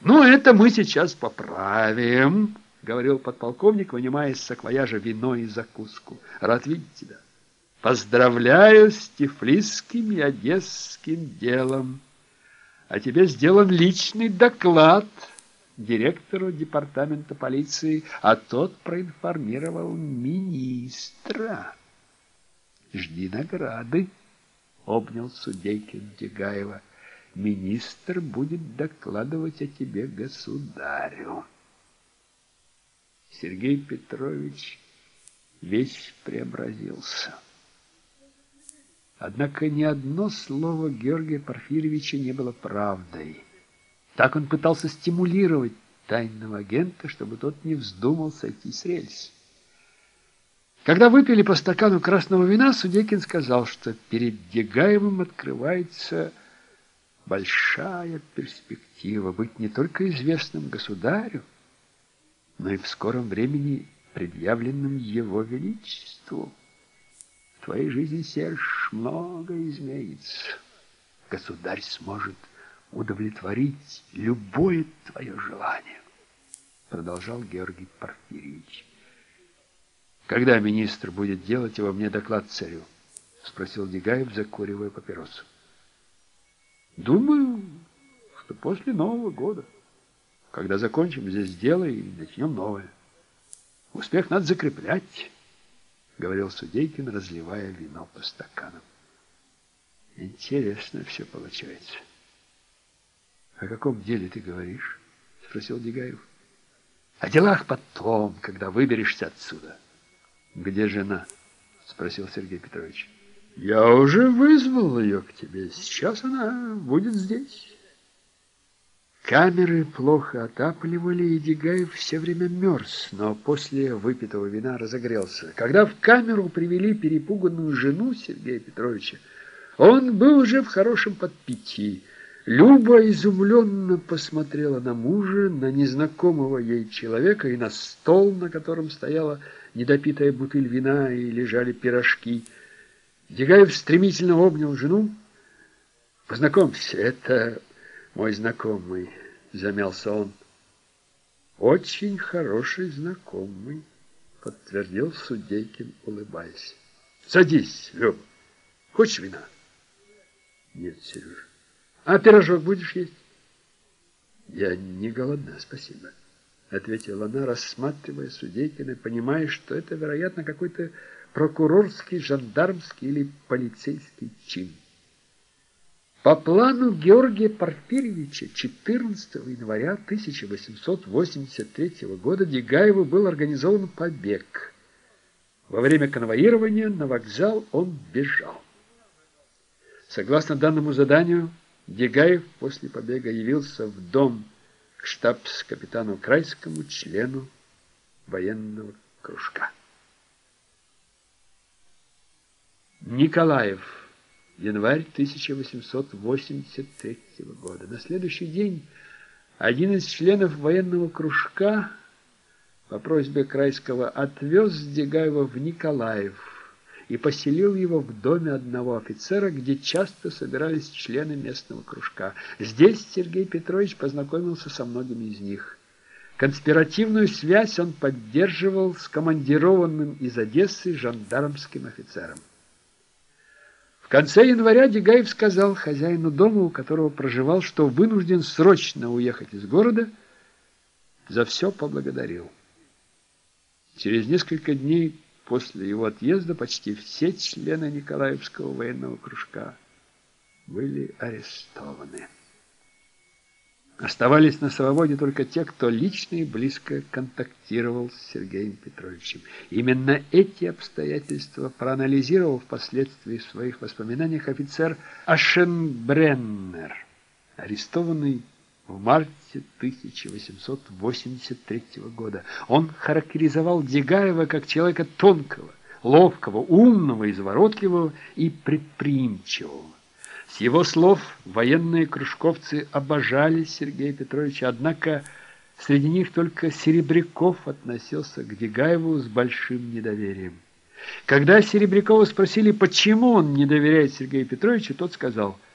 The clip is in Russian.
Ну, это мы сейчас поправим, говорил подполковник, вынимая из саквояжа вино и закуску. Рад видеть тебя. Поздравляю с тифлисским и одесским делом. А тебе сделан личный доклад директору департамента полиции, а тот проинформировал министра. Жди награды, обнял Судейкин Дегаева. Министр будет докладывать о тебе государю. Сергей Петрович весь преобразился. Однако ни одно слово Георгия Порфирьевича не было правдой. Так он пытался стимулировать тайного агента, чтобы тот не вздумал сойти с рельс. Когда выпили по стакану красного вина, Судейкин сказал, что перед Дегаевым открывается большая перспектива быть не только известным государю, но и в скором времени предъявленным его величеству. В твоей жизни, Серж, много изменится. Государь сможет удовлетворить любое твое желание, продолжал Георгий Порфирьевич. Когда министр будет делать его мне доклад царю? Спросил Дегаев, закуривая папиросу. Думаю, что после Нового года, когда закончим здесь дело и начнем новое. Успех надо закреплять говорил Судейкин, разливая вино по стаканам. Интересно все получается. О каком деле ты говоришь? Спросил Дегаев. О делах потом, когда выберешься отсюда. Где жена? Спросил Сергей Петрович. Я уже вызвал ее к тебе. Сейчас она будет здесь. Камеры плохо отапливали, и Дегаев все время мерз, но после выпитого вина разогрелся. Когда в камеру привели перепуганную жену Сергея Петровича, он был уже в хорошем подпитии. Люба изумленно посмотрела на мужа, на незнакомого ей человека и на стол, на котором стояла недопитая бутыль вина и лежали пирожки. Дегаев стремительно обнял жену. «Познакомься, это мой знакомый». — замялся он. «Очень хороший знакомый», — подтвердил Судейкин, улыбаясь. «Садись, Лёва. Хочешь вина?» «Нет, Сережа. А пирожок будешь есть?» «Я не голодна, спасибо», — ответила она, рассматривая Судейкина, понимая, что это, вероятно, какой-то прокурорский, жандармский или полицейский чин. По плану Георгия Порфирьевича 14 января 1883 года Дегаеву был организован побег. Во время конвоирования на вокзал он бежал. Согласно данному заданию, Дегаев после побега явился в дом к штабс-капитану Крайскому, члену военного кружка. Николаев январь 1883 года. На следующий день один из членов военного кружка по просьбе Крайского отвез Дегаева в Николаев и поселил его в доме одного офицера, где часто собирались члены местного кружка. Здесь Сергей Петрович познакомился со многими из них. Конспиративную связь он поддерживал с командированным из Одессы жандармским офицером конце января Дегаев сказал хозяину дома, у которого проживал, что вынужден срочно уехать из города, за все поблагодарил. Через несколько дней после его отъезда почти все члены Николаевского военного кружка были арестованы. Оставались на свободе только те, кто лично и близко контактировал с Сергеем Петровичем. Именно эти обстоятельства проанализировал впоследствии в своих воспоминаниях офицер Ашенбреннер, арестованный в марте 1883 года. Он характеризовал Дегаева как человека тонкого, ловкого, умного, изворотливого и предприимчивого. С его слов военные кружковцы обожали Сергея Петровича, однако среди них только Серебряков относился к Дегаеву с большим недоверием. Когда Серебрякова спросили, почему он не доверяет Сергею Петровичу, тот сказал –